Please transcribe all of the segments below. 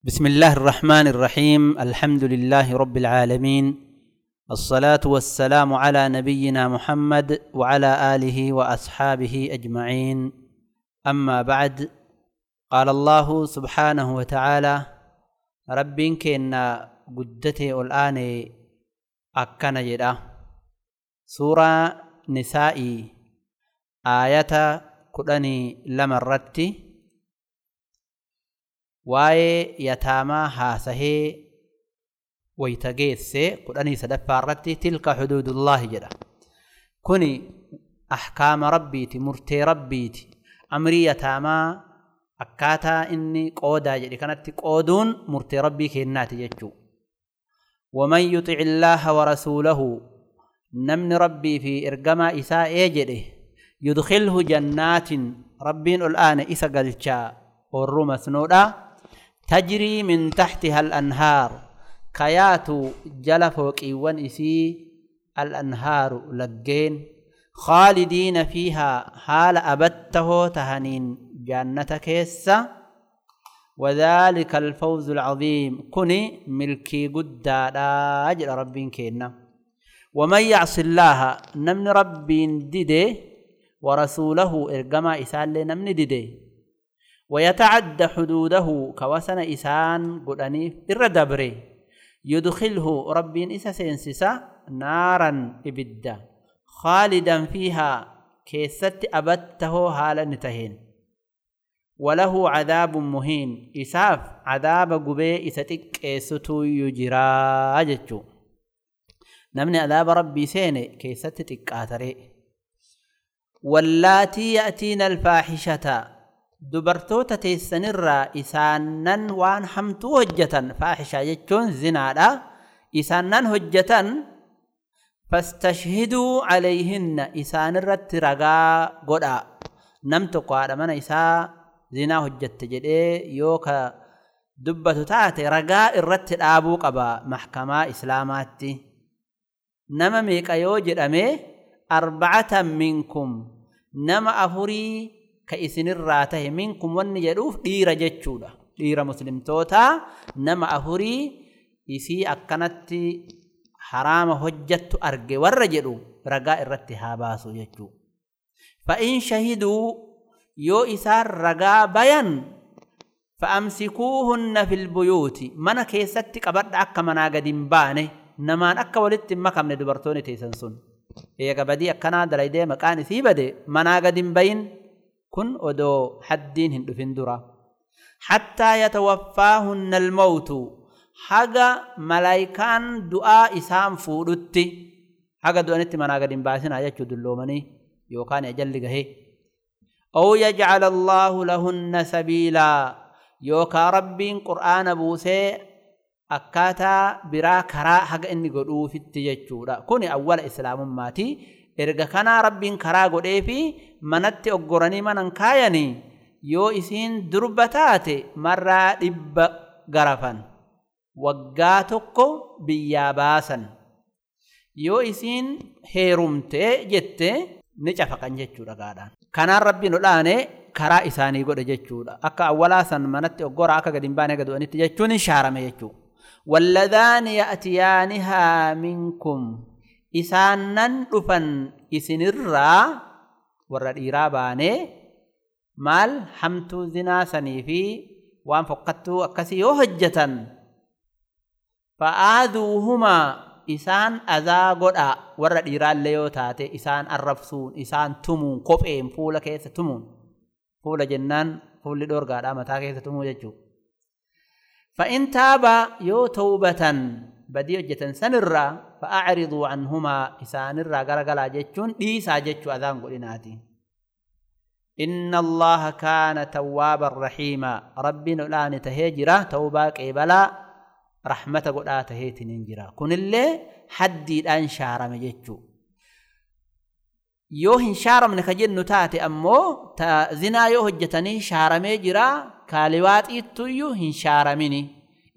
بسم الله الرحمن الرحيم. الحمد لله رب العالمين. الصلاة والسلام على نبينا محمد وعلى آله وأصحابه أجمعين. أما بعد قال الله سبحانه وتعالى رب كنا قدته الآن أكنا جدا. سورة نسائي آية كدني لمرتي. Waa'ee yataamaa haasahee wayta geesse kudhanii sadaffaa irratti tilka xuduudullaahi jedha kuni ahkaama rabbiiti murtee rabbiiti amrii yataamaa akkaataa inni qoodaa jedhe kanatti qooduun murtee rabbii kennaati jechuu waman yuxici illaaha warasuulahu namni rabbii fi ergamaa isaa ee jedhe yudkilhu jannaatin rabbiin ol aane isa galchaa orru masnoodha تجري من تحتها الأنهار. كياتو جل فوقي ونسي الأنهار لجين. خالدين فيها حال أبته تهنين جنة كيسة. وذلك الفوز العظيم. كني ملكي قد أجل رب كينا. ومن يعص الله نمن رب دده ورسوله إرقما إسال نمن دده ويتعدى حدوده كوسن إسان قدني الردبري يدخله رب إسا سينسسا نارا إبدا خالدا فيها كيست أبته هالا نتهين. وله عذاب مهين. إساف عذاب قبي إستك إستو يجرى جتشو. نمني عذاب ربي سيني كيست تكاتري واللاتي يأتين الفاحشة dubartoota teessanirraa isaannan waan hamtuu hojjetan faaxishaa jechuun zinaadha isaannan hojjetan fastashhiduu calayhinna isaanirratti ragaa godha nam tokko haadha mana isaa zinaa hojjette jedhee yoo ka dubbatu taate ragaa irratti dhaabuu qaba maxkamaa islaamaatti nama meeqa yoo jedhame arbacatan minkum nama afurii ka isinirraa tahe minkum wanni jedhuuf dhiira jechuudha. Dhiira muslimtootaa nama afurii isii akkanatti haraama hojjattu arge warra jedhu ragaa irratti haa baasu jechuu fa'in shahiduu yoo isaan ragaa bayan fa'amsikuuhunna filbuyuuti mana keessatti qabadha akka manaa gadi hin baane namaan akka walitti hin makamne dubartoonni teessan sun. Eega badii akkanaa dalaydee maqaan isii bade manaa gadi hin bayin كن ودو حدين هندو فندرا حتى يتوفاهن الموت حقا ملايكان دعاء إسام فورتي حقا دعانت من آقا دنباسنا يجو دلوماني يوقان يجلق هي أو يجعل الله لهن سبيلا. يوكا ربي قرآن بوسي أكاتا برا كرا حقا إني قدو في التججو كوني أول إسلام ماتي erga kanaa rabbiin karaa godhee fi manatti oggoranii manan kaayanii yoo isiin durba taate marraa dhibba garafan waggaa tokko biyyaa baasan. Yoo isiin heerumte jette ni cafaqan jechuudha gaadhaan. Kanaan rabbiin odhaane karaa isaanii godhe jechuudha. Akka awwalaa san manatti oggora akka gadi hin baane gadu'anitti jechuun hin shaarame jechuudha. Walladhaani ya'tiyaanihaa minkum isaannan dhufan isinirraa warra dhiiraa baanee maal hamtuu zinaa sanii fi waan fokkattuu akkasii yoo hojjetan fa'aaduuhumaa isaan azaa godha warra dhiiraallee yoo taate isaan arrabsuun isaan tumuun kopheen fuula keessa tumuun fuula jennaan fuulli dhoorgaadhaa mataa keessa tumuu jechuudha. fa'in taaba yoo tawbatan badii hojjetan sanirraa فأعرضوا عنهما. إسان الرقرقلا جتشون. إيسا جتشو أذان قلناتي إن الله كان توابا رحيما. رب نؤلان تهجرا توبا كيبلا رحمة قلنا تهيت ننجرا كن اللي حدد أن شارم جتشو. يوهن شارم نكجن نتاتي أمو. تزنا يوهجتني شارمي جرا. كالوات إتو يوهن شارميني.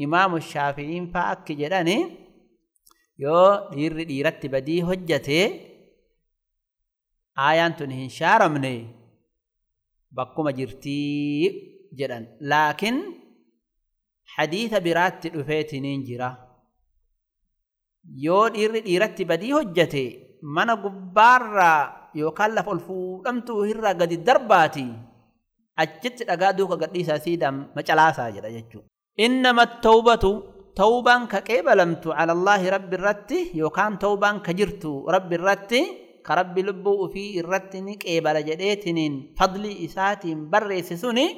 إمام الشافعين فأكجراني yoo dhiirri dhiiratti badii hojjate aayaan tun hin shaaramne bakkuma jirtii jedhan laakiin hadiisa biraatti dhufeetiniin jira yoo dhiirri dhiiratti badii hojjate mana gubbaarraa yookaan lafa ol fuudhamtuu irraa gadi darbaati achitti dhagaa duuka gadhiisaa siidhaan macalaasaa jedha jechuudha. Innama tawbatu توبان كقيب لمتو على الله رب الرتي يوكان توبان كجرتو رب الرتي كرب لبو في الرتي نقيب لجديتنين فضل إساتين برسسوني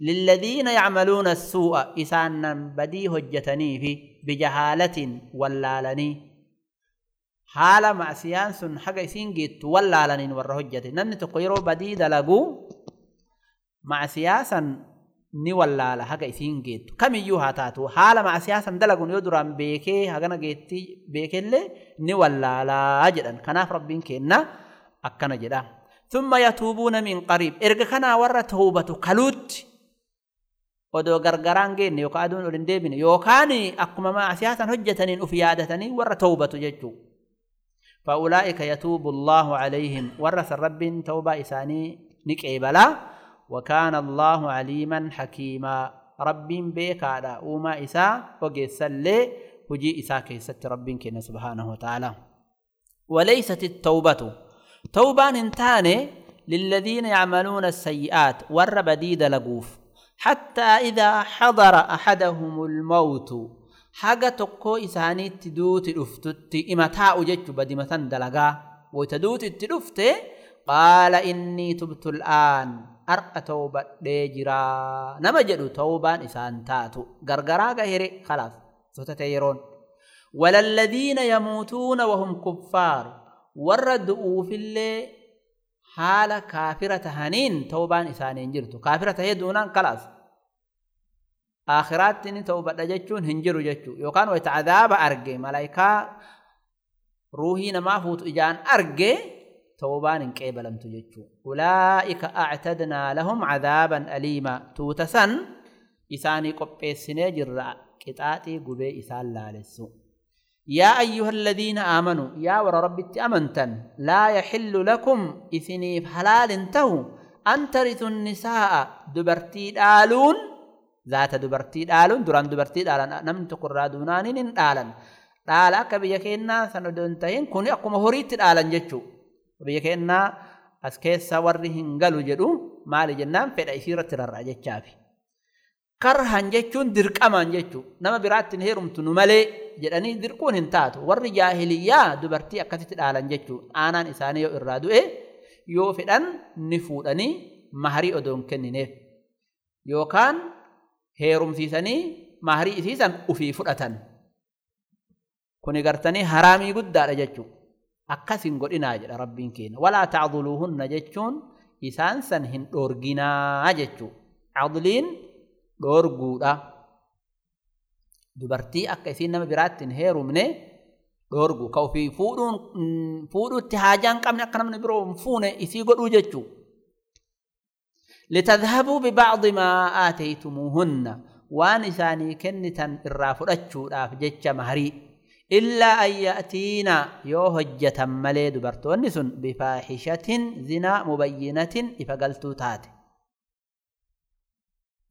للذين يعملون السوء إسانا بدي هجتني في بجهالة واللالني. حال معسيان سن حق إسين قيت واللالني والرهجة نمت قيرو بدي دلقو معسياسا ni wallaala haga isiin geettu kamiyyuu haa taatu haala macsiyaasan dalaguun yoo duraan beekee hagana geetti beekellee ni wallaalaa jedhan kanaaf rabbiin kenna akkana jedha thumma yatuubuuna min qariib erga kanaa warra tawbatu kaluutti odoo gargaraan geenne yookaan aduun ol hin deebine yookaan akkuma macsiyaasan hojjetaniin uf yaadatanii warra tawbatu jechuu فأولئك يتوب الله عليهم ورث الرب توبة إساني نكيبلا وكان الله عليما حكيما. رب أوما إساء وقيسل هجي إساء كيست رب كنا سبحانه وتعالى. وليست التوبة. توبة انتاني للذين يعملون السيئات ور بديد لقوف. حتى إذا حضر أحدهم الموت حاجة تقو إساني تدوت الأفتت إما تاء جج بدمة دلقا. وتدوت التلفت قال إني تبت الآن. Har'a toobadhee jira nama jedhu toobaan isaan taatu gargaraa gahire khalaas sotate yeroon walalladhiina yamuutuuna wahum kuffaar warra du'uufillee haala kaafira tahaniin toobaan isaanii hin jirtu kaafira tahee duunaan khalaas aakhiraatti ni toobadha jechuun hin jiru jechuu yookaan wayita cadaaba arge malaayikaa ruuhii namaa fuutu ijaan arge توبان قيبلم تججو أولئك أعتدنا لهم عذابا أليما. توتسن إساني قبئ جر قطاتي قبئ إسان لالسو. يا أيها الذين آمنوا يا ور ربي أمنتن لا يحل لكم إثني حلال انتهوا. أن ترثوا النساء دبرتي دالون ذات دبرتي دالون دران دبرتي دالان نم تقرى دونانين دالان دالا كبيكينا سندونتين كوني أقوم هوريت دالان جتشو. Biyya keenyaa as keessa warri hin galu jedhu maali jennaan fedha isii irratti rarraa jechaafi. Karhan jechuun dirqamaan jechuu nama biraatti hin heerumtu nu malee jedhanii dirquun hin taatu warri jaahiliyyaa dubartii akkasitti dhaalan jechuu aanaan isaanii yoo irraa du'e yoo fedhan ni fuudhanii maharii odoon kennineef yookaan heerumsiisanii maharii isiisan ufii fudhatan. Kuni gartanii haraamii guddaadha jechuudha. Akkasin godhinaa jedha rabbiin keenya walaa tacduluuhunna jechuun isaan san hin dhoorginaa jechuu cadliin dhoorguudha dubartii akka isiin nama biraatti hin heerumne dhoorgu ka ofii fuudhuun fuudhuutti haajaan qabne akka namni biroo hin fuune isii godhuu jechuu litadhabuu bibacdi maa aataytumuuhunna waan isaanii kennitan irraa fudhachuudhaaf jecha maharii إلا أن يأتينا يو هجة ملي دبرتون سن بفاحشة زنا مبينة إفقلتو تات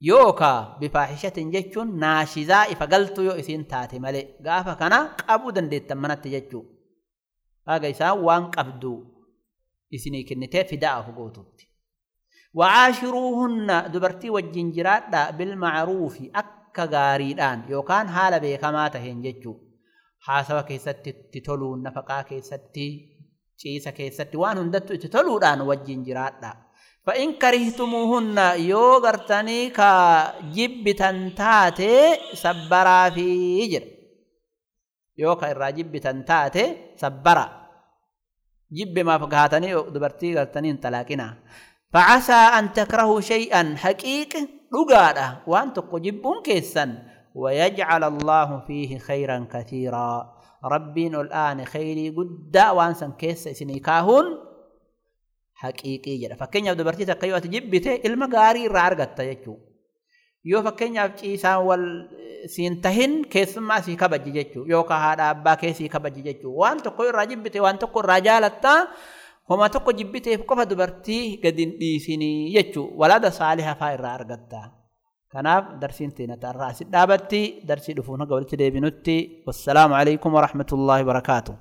يوكا بفاحشة جتشون ناشزا إفقلتو يو إسين تات ملي قافا كان قابو دندت تمنت جتشو هذا إسان وان قبدو إسيني كنتي فداء فقوتوت وعاشروهن دبرتي والجنجرات بالمعروف أكا غاريدان يوكان حال بيكما تهين جتشو haasawa keessatti itti toluu nafaqaa keessatti ciisa keessatti waan hundattu itti toluudhaan wajjin jiraadha. fa'in karihtumuuhunna yoo gartanii ka jibbitan taate sabbaraa sabbaraafi jira. Yoo ka irraa jibbitan taate sabbara. Jibbimaaf gahatanii dubartii gartanii hin talaaqina facasaa an takrahuu shay'an haqiiq dhugaadha. Waan tokko jibbuun keessan. ويجعل الله فيه خيرا كثيرا. ربين الآن خيري قد وانسا كيس سنيكاهن حقيقي جدا. فكين يبدو برتيسة قيوة جبته المقاري رارغة تجو يو فكين يبدو إيسا والسينتهن كيس ما سيكا بججججو يوكا هادا أبا كيسيكا بججججو وان تقوي راجبته وان تقوي راجالتا هما تقو جبته فكفة دبرتي قد دي سيني ولا دا صالحة فائر رارغة تجو كناف درسين تينات الرأس دابتي درسي لفونا قولت دي بنتي والسلام عليكم ورحمة الله وبركاته